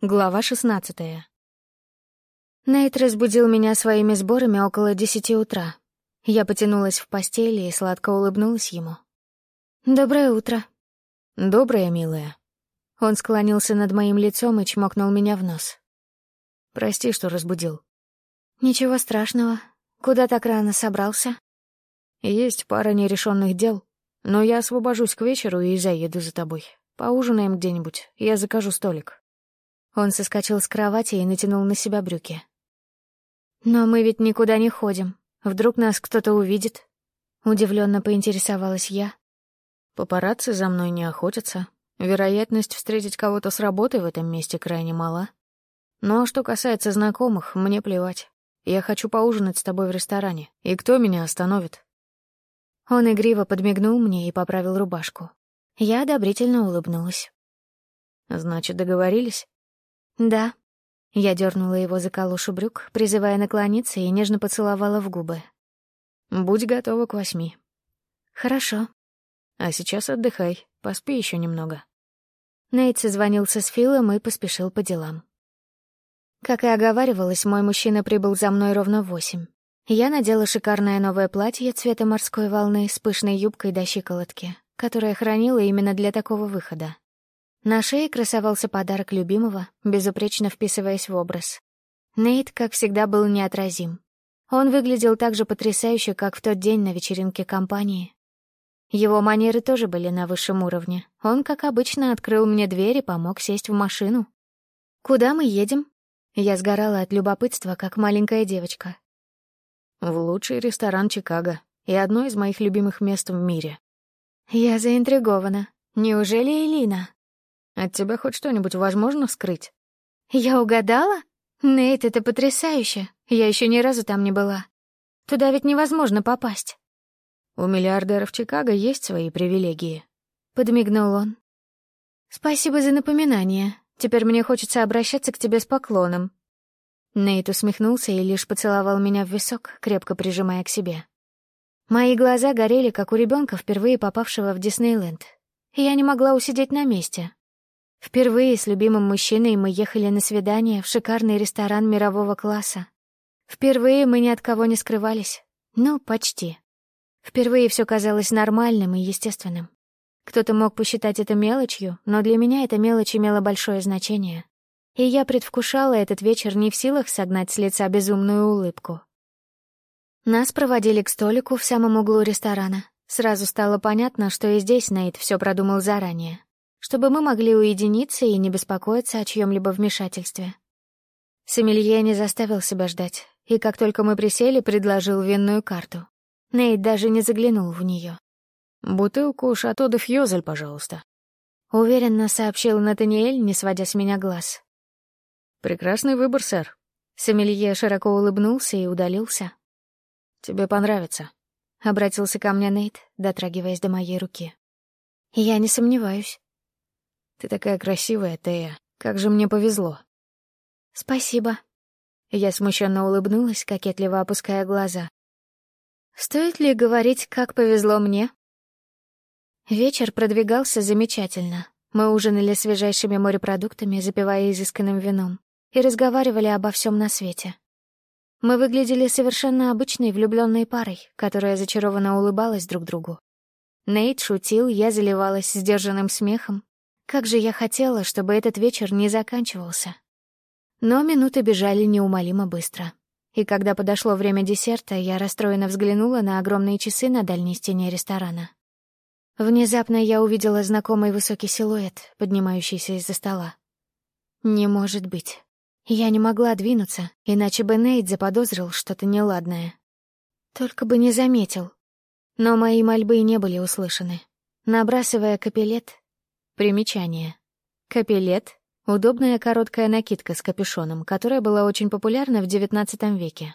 Глава шестнадцатая. Нейт разбудил меня своими сборами около десяти утра. Я потянулась в постели и сладко улыбнулась ему. «Доброе утро». «Доброе, милая». Он склонился над моим лицом и чмокнул меня в нос. «Прости, что разбудил». «Ничего страшного. Куда так рано собрался?» «Есть пара нерешенных дел, но я освобожусь к вечеру и заеду за тобой. Поужинаем где-нибудь, я закажу столик». Он соскочил с кровати и натянул на себя брюки. «Но мы ведь никуда не ходим. Вдруг нас кто-то увидит?» Удивленно поинтересовалась я. «Папарацци за мной не охотятся. Вероятность встретить кого-то с работы в этом месте крайне мала. Ну а что касается знакомых, мне плевать. Я хочу поужинать с тобой в ресторане. И кто меня остановит?» Он игриво подмигнул мне и поправил рубашку. Я одобрительно улыбнулась. «Значит, договорились?» «Да». Я дернула его за калушу брюк, призывая наклониться, и нежно поцеловала в губы. «Будь готова к восьми». «Хорошо». «А сейчас отдыхай, поспи еще немного». Нейт созвонился с Филом и поспешил по делам. Как и оговаривалось, мой мужчина прибыл за мной ровно в восемь. Я надела шикарное новое платье цвета морской волны с пышной юбкой до щиколотки, которое хранила именно для такого выхода. На шее красовался подарок любимого, безупречно вписываясь в образ. Нейт, как всегда, был неотразим. Он выглядел так же потрясающе, как в тот день на вечеринке компании. Его манеры тоже были на высшем уровне. Он, как обычно, открыл мне дверь и помог сесть в машину. «Куда мы едем?» Я сгорала от любопытства, как маленькая девочка. «В лучший ресторан Чикаго и одно из моих любимых мест в мире». Я заинтригована. Неужели Элина? От тебя хоть что-нибудь возможно скрыть? Я угадала? Нейт, это потрясающе. Я еще ни разу там не была. Туда ведь невозможно попасть. У миллиардеров Чикаго есть свои привилегии. Подмигнул он. Спасибо за напоминание. Теперь мне хочется обращаться к тебе с поклоном. Нейт усмехнулся и лишь поцеловал меня в висок, крепко прижимая к себе. Мои глаза горели, как у ребенка, впервые попавшего в Диснейленд. Я не могла усидеть на месте, Впервые с любимым мужчиной мы ехали на свидание в шикарный ресторан мирового класса. Впервые мы ни от кого не скрывались. Ну, почти. Впервые все казалось нормальным и естественным. Кто-то мог посчитать это мелочью, но для меня эта мелочь имела большое значение. И я предвкушала этот вечер не в силах согнать с лица безумную улыбку. Нас проводили к столику в самом углу ресторана. Сразу стало понятно, что и здесь Нейт все продумал заранее чтобы мы могли уединиться и не беспокоиться о чьем-либо вмешательстве. Сомелье не заставил себя ждать, и как только мы присели, предложил винную карту. Нейт даже не заглянул в нее. «Бутылку Шато де Фьозель, пожалуйста», — уверенно сообщил Натаниэль, не сводя с меня глаз. «Прекрасный выбор, сэр». Сомелье широко улыбнулся и удалился. «Тебе понравится», — обратился ко мне Нейт, дотрагиваясь до моей руки. «Я не сомневаюсь». Ты такая красивая, Тея. Как же мне повезло. Спасибо. Я смущенно улыбнулась, кокетливо опуская глаза. Стоит ли говорить, как повезло мне? Вечер продвигался замечательно. Мы ужинали свежайшими морепродуктами, запивая изысканным вином, и разговаривали обо всем на свете. Мы выглядели совершенно обычной влюбленной парой, которая зачарованно улыбалась друг другу. Нейт шутил, я заливалась сдержанным смехом, как же я хотела, чтобы этот вечер не заканчивался. Но минуты бежали неумолимо быстро. И когда подошло время десерта, я расстроенно взглянула на огромные часы на дальней стене ресторана. Внезапно я увидела знакомый высокий силуэт, поднимающийся из-за стола. Не может быть. Я не могла двинуться, иначе бы Нейт заподозрил что-то неладное. Только бы не заметил. Но мои мольбы не были услышаны. Набрасывая капелет, Примечание. Капелет — удобная короткая накидка с капюшоном, которая была очень популярна в XIX веке.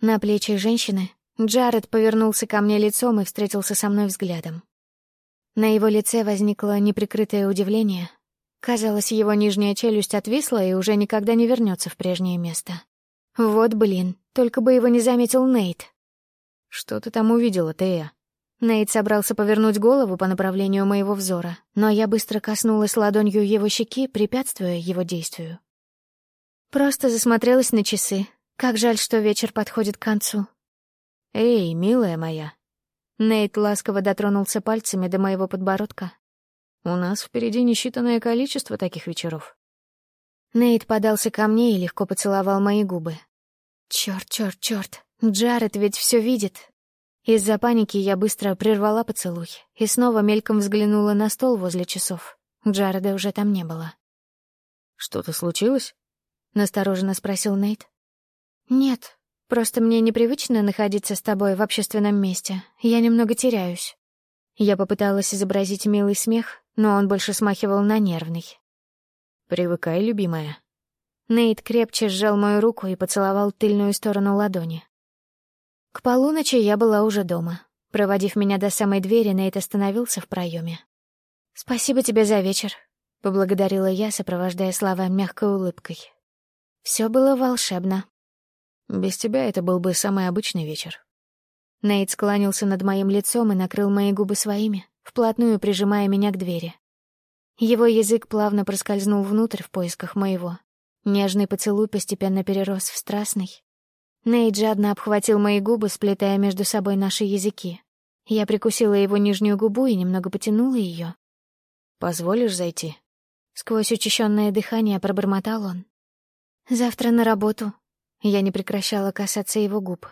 На плечи женщины Джаред повернулся ко мне лицом и встретился со мной взглядом. На его лице возникло неприкрытое удивление. Казалось, его нижняя челюсть отвисла и уже никогда не вернется в прежнее место. Вот блин, только бы его не заметил Нейт. «Что ты там увидела, Тея?» Нейт собрался повернуть голову по направлению моего взора, но я быстро коснулась ладонью его щеки, препятствуя его действию. Просто засмотрелась на часы. Как жаль, что вечер подходит к концу. «Эй, милая моя!» Нейт ласково дотронулся пальцами до моего подбородка. «У нас впереди несчитанное количество таких вечеров». Нейт подался ко мне и легко поцеловал мои губы. Чёрт, чёрт, чёрт, Джаред ведь всё видит, из-за паники я быстро прервала поцелуй и снова мельком взглянула на стол возле часов. Джареда уже там не было. «Что-то случилось?» — настороженно спросил Нейт. «Нет, просто мне непривычно находиться с тобой в общественном месте. Я немного теряюсь». Я попыталась изобразить милый смех, но он больше смахивал на нервный. «Привыкай, любимая». Нейт крепче сжал мою руку и поцеловал тыльную сторону ладони. К полуночи я была уже дома. Проводив меня до самой двери, Нейт остановился в проеме. «Спасибо тебе за вечер», — поблагодарила я, сопровождая слова мягкой улыбкой. Все было волшебно. Без тебя это был бы самый обычный вечер. Нейт склонился над моим лицом и накрыл мои губы своими, вплотную прижимая меня к двери. Его язык плавно проскользнул внутрь в поисках моего. Нежный поцелуй постепенно перерос в страстный, Нейт жадно обхватил мои губы, сплетая между собой наши языки. Я прикусила его нижнюю губу и немного потянула ее. «Позволишь зайти?» Сквозь учащенное дыхание пробормотал он. «Завтра на работу». Я не прекращала касаться его губ.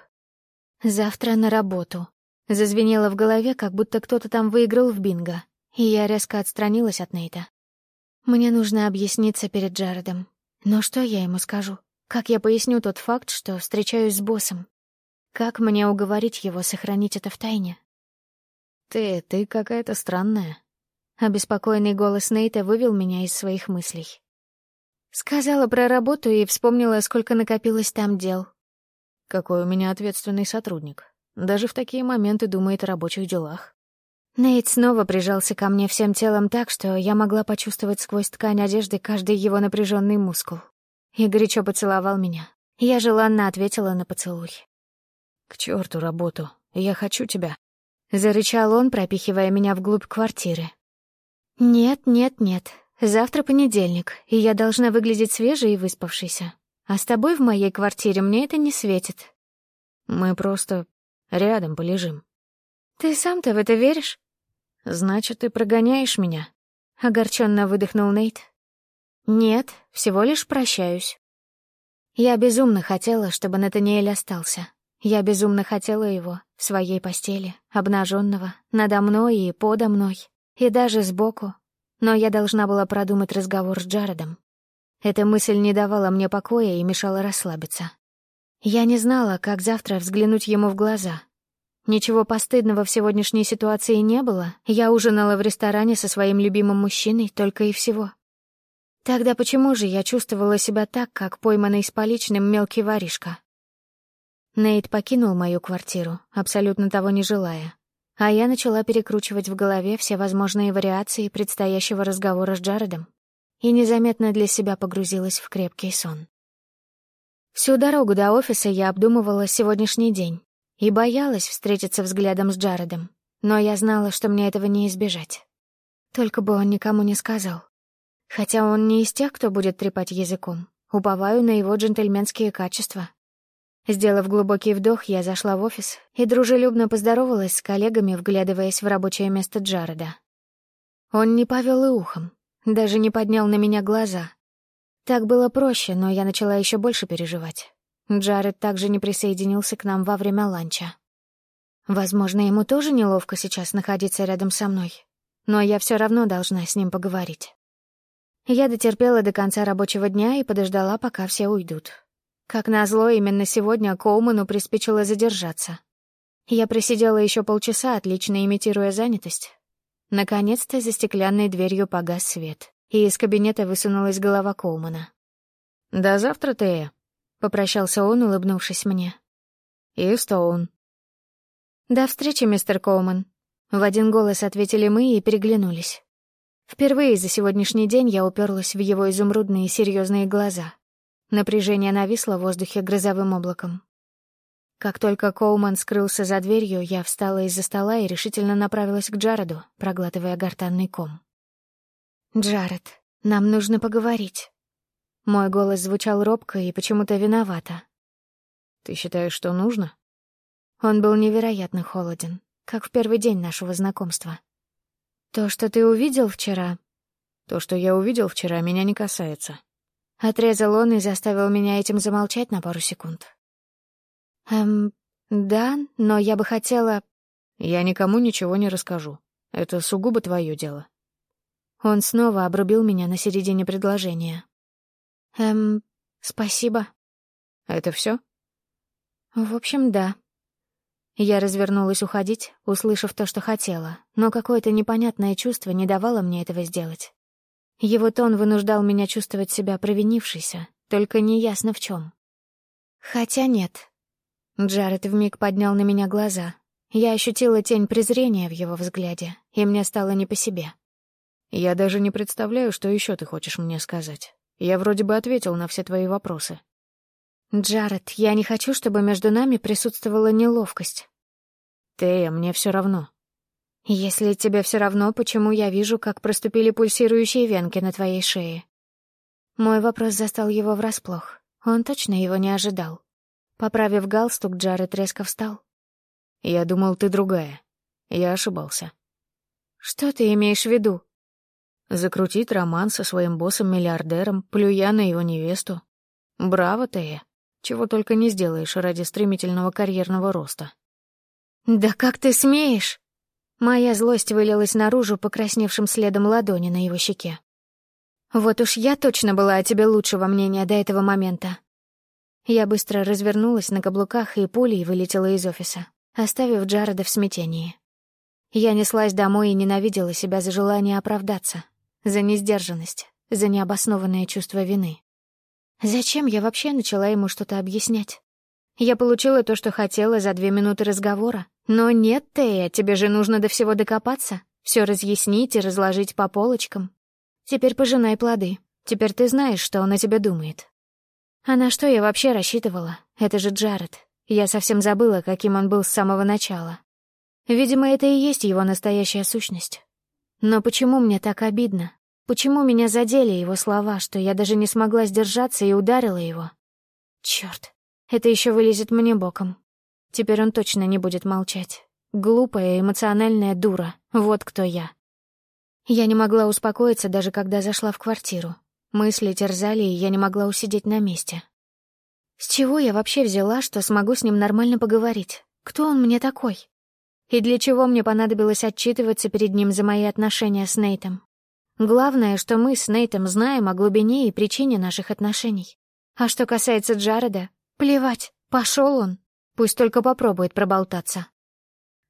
«Завтра на работу». Зазвенело в голове, как будто кто-то там выиграл в бинго, и я резко отстранилась от Нейта. Мне нужно объясниться перед Джаредом. Но что я ему скажу? Как я поясню тот факт, что встречаюсь с боссом? Как мне уговорить его сохранить это в тайне? «Ты, ты какая-то странная». Обеспокоенный голос Нейта вывел меня из своих мыслей. Сказала про работу и вспомнила, сколько накопилось там дел. Какой у меня ответственный сотрудник. Даже в такие моменты думает о рабочих делах. Нейт снова прижался ко мне всем телом так, что я могла почувствовать сквозь ткань одежды каждый его напряженный мускул и горячо поцеловал меня. Я желанно ответила на поцелуй. «К черту работу, я хочу тебя», — зарычал он, пропихивая меня вглубь квартиры. «Нет, нет, нет, завтра понедельник, и я должна выглядеть свежей и выспавшейся. А с тобой в моей квартире мне это не светит». «Мы просто рядом полежим». «Ты сам-то в это веришь?» «Значит, ты прогоняешь меня?» — огорченно выдохнул Нейт. «Нет, всего лишь прощаюсь». Я безумно хотела, чтобы Натаниэль остался. Я безумно хотела его в своей постели, обнаженного, надо мной и подо мной, и даже сбоку. Но я должна была продумать разговор с Джаредом. Эта мысль не давала мне покоя и мешала расслабиться. Я не знала, как завтра взглянуть ему в глаза. Ничего постыдного в сегодняшней ситуации не было. Я ужинала в ресторане со своим любимым мужчиной только и всего. Тогда почему же я чувствовала себя так, как пойманный с поличным мелкий воришка? Нейт покинул мою квартиру, абсолютно того не желая. А я начала перекручивать в голове все возможные вариации предстоящего разговора с Джаредом и незаметно для себя погрузилась в крепкий сон. Всю дорогу до офиса я обдумывала сегодняшний день и боялась встретиться взглядом с Джаредом, но я знала, что мне этого не избежать. Только бы он никому не сказал. Хотя он не из тех, кто будет трепать языком. Уповаю на его джентльменские качества. Сделав глубокий вдох, я зашла в офис и дружелюбно поздоровалась с коллегами, вглядываясь в рабочее место Джареда. Он не повел и ухом, даже не поднял на меня глаза. Так было проще, но я начала еще больше переживать. Джаред также не присоединился к нам во время ланча. Возможно, ему тоже неловко сейчас находиться рядом со мной, но я все равно должна с ним поговорить. Я дотерпела до конца рабочего дня и подождала, пока все уйдут. Как назло, именно сегодня Коуману приспичило задержаться. Я просидела еще полчаса, отлично имитируя занятость. Наконец-то за стеклянной дверью погас свет, и из кабинета высунулась голова Коумана. «До завтра, Тея», — попрощался он, улыбнувшись мне. «И Стоун». «До встречи, мистер Коуман», — в один голос ответили мы и переглянулись. Впервые за сегодняшний день я уперлась в его изумрудные серьезные глаза. Напряжение нависло в воздухе грозовым облаком. Как только Коуман скрылся за дверью, я встала из-за стола и решительно направилась к Джареду, проглатывая гортанный ком. «Джаред, нам нужно поговорить». Мой голос звучал робко и почему-то виновато. «Ты считаешь, что нужно?» Он был невероятно холоден, как в первый день нашего знакомства. «То, что ты увидел вчера...» «То, что я увидел вчера, меня не касается». Отрезал он и заставил меня этим замолчать на пару секунд. «Эм, да, но я бы хотела...» «Я никому ничего не расскажу. Это сугубо твое дело». Он снова обрубил меня на середине предложения. «Эм, спасибо». «Это все? «В общем, да». Я развернулась уходить, услышав то, что хотела, но какое-то непонятное чувство не давало мне этого сделать. Его тон вынуждал меня чувствовать себя провинившейся, только неясно в чем. Хотя нет, Джаред вмиг поднял на меня глаза. Я ощутила тень презрения в его взгляде, и мне стало не по себе. «Я даже не представляю, что еще ты хочешь мне сказать. Я вроде бы ответил на все твои вопросы». «Джаред, я не хочу, чтобы между нами присутствовала неловкость». «Тея, мне все равно». «Если тебе все равно, почему я вижу, как проступили пульсирующие венки на твоей шее?» Мой вопрос застал его врасплох. Он точно его не ожидал. Поправив галстук, Джаред резко встал. «Я думал, ты другая. Я ошибался». «Что ты имеешь в виду?» «Закрутить роман со своим боссом-миллиардером, плюя на его невесту. Браво, Тея. Чего только не сделаешь ради стремительного карьерного роста». «Да как ты смеешь?» Моя злость вылилась наружу покрасневшим следом ладони на его щеке. «Вот уж я точно была о тебе лучшего мнения до этого момента. Я быстро развернулась на каблуках и пулей вылетела из офиса, оставив Джареда в смятении. Я неслась домой и ненавидела себя за желание оправдаться, за несдержанность, за необоснованное чувство вины. Зачем я вообще начала ему что-то объяснять? Я получила то, что хотела за две минуты разговора. Но нет, Тея, тебе же нужно до всего докопаться, все разъяснить и разложить по полочкам. Теперь пожинай плоды. Теперь ты знаешь, что он о тебе думает. А на что я вообще рассчитывала? Это же Джаред. Я совсем забыла, каким он был с самого начала. Видимо, это и есть его настоящая сущность. Но почему мне так обидно? Почему меня задели его слова, что я даже не смогла сдержаться и ударила его? Чёрт, это еще вылезет мне боком. Теперь он точно не будет молчать. Глупая, эмоциональная дура. Вот кто я. Я не могла успокоиться, даже когда зашла в квартиру. Мысли терзали, и я не могла усидеть на месте. С чего я вообще взяла, что смогу с ним нормально поговорить? Кто он мне такой? И для чего мне понадобилось отчитываться перед ним за мои отношения с Нейтом? Главное, что мы с Нейтом знаем о глубине и причине наших отношений. А что касается Джареда, плевать, пошел он. Пусть только попробует проболтаться.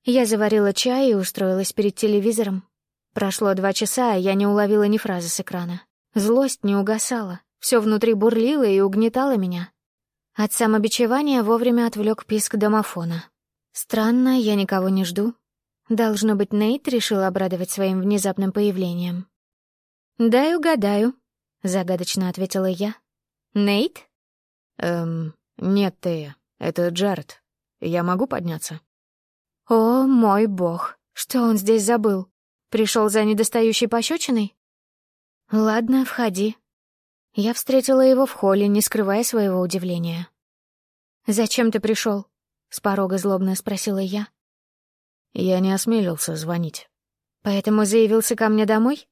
Я заварила чай и устроилась перед телевизором. Прошло два часа, а я не уловила ни фразы с экрана. Злость не угасала, все внутри бурлило и угнетало меня. От самобичевания вовремя отвлек писк домофона. Странно, я никого не жду. Должно быть, Нейт решил обрадовать своим внезапным появлением. «Дай угадаю», — загадочно ответила я. «Нейт?» «Эм, нет, Тея, это Джаред. Я могу подняться?» «О, мой бог, что он здесь забыл? Пришел за недостающей пощечиной?» «Ладно, входи». Я встретила его в холле, не скрывая своего удивления. «Зачем ты пришел? с порога злобно спросила я. Я не осмелился звонить. «Поэтому заявился ко мне домой?»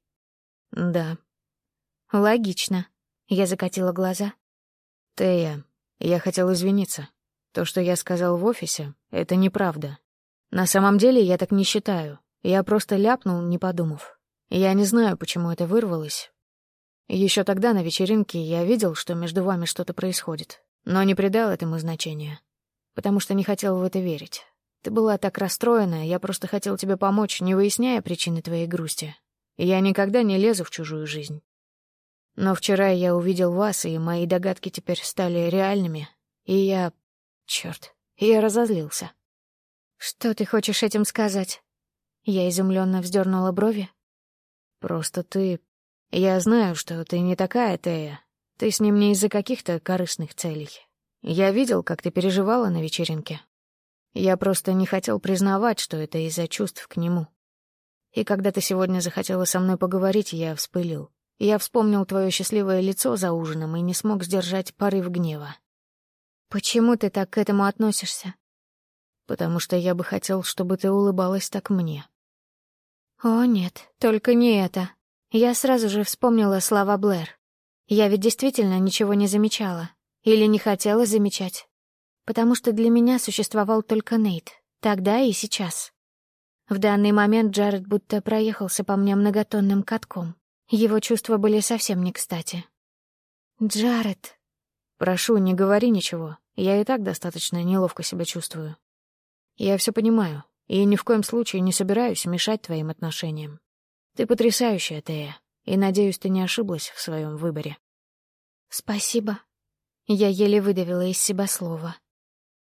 «Да». «Логично», — я закатила глаза. «Тея, я хотел извиниться. То, что я сказал в офисе, — это неправда. На самом деле я так не считаю. Я просто ляпнул, не подумав. Я не знаю, почему это вырвалось. Еще тогда на вечеринке я видел, что между вами что-то происходит, но не придал этому значения, потому что не хотел в это верить. Ты была так расстроена, я просто хотел тебе помочь, не выясняя причины твоей грусти. Я никогда не лезу в чужую жизнь. Но вчера я увидел вас, и мои догадки теперь стали реальными, и я... Чёрт, я разозлился. «Что ты хочешь этим сказать?» Я изумленно вздернула брови, Просто ты... Я знаю, что ты не такая, Тея. Ты с ним не из-за каких-то корыстных целей. Я видел, как ты переживала на вечеринке. Я просто не хотел признавать, что это из-за чувств к нему. И когда ты сегодня захотела со мной поговорить, я вспылил. Я вспомнил твое счастливое лицо за ужином и не смог сдержать порыв гнева. «Почему ты так к этому относишься?» «Потому что я бы хотел, чтобы ты улыбалась так мне». «О, нет, только не это». Я сразу же вспомнила слова Блэр. Я ведь действительно ничего не замечала. Или не хотела замечать. Потому что для меня существовал только Нейт. Тогда и сейчас. В данный момент Джаред будто проехался по мне многотонным катком. Его чувства были совсем не кстати. «Джаред...» «Прошу, не говори ничего. Я и так достаточно неловко себя чувствую. Я все понимаю, и ни в коем случае не собираюсь мешать твоим отношениям. Ты потрясающая, Тея, и, надеюсь, ты не ошиблась в своем выборе. Спасибо. Я еле выдавила из себя слово.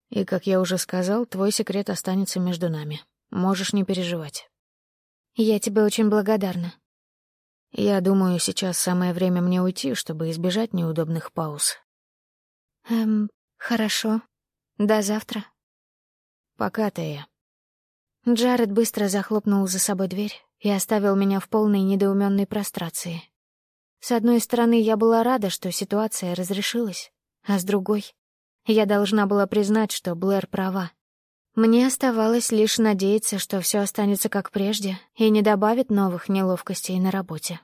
И, как я уже сказал, твой секрет останется между нами. Можешь не переживать. Я тебе очень благодарна. Я думаю, сейчас самое время мне уйти, чтобы избежать неудобных пауз. Эм, хорошо. До завтра. Пока, Тея. Джаред быстро захлопнул за собой дверь и оставил меня в полной недоуменной прострации. С одной стороны, я была рада, что ситуация разрешилась, а с другой, я должна была признать, что Блэр права. Мне оставалось лишь надеяться, что все останется как прежде и не добавит новых неловкостей на работе.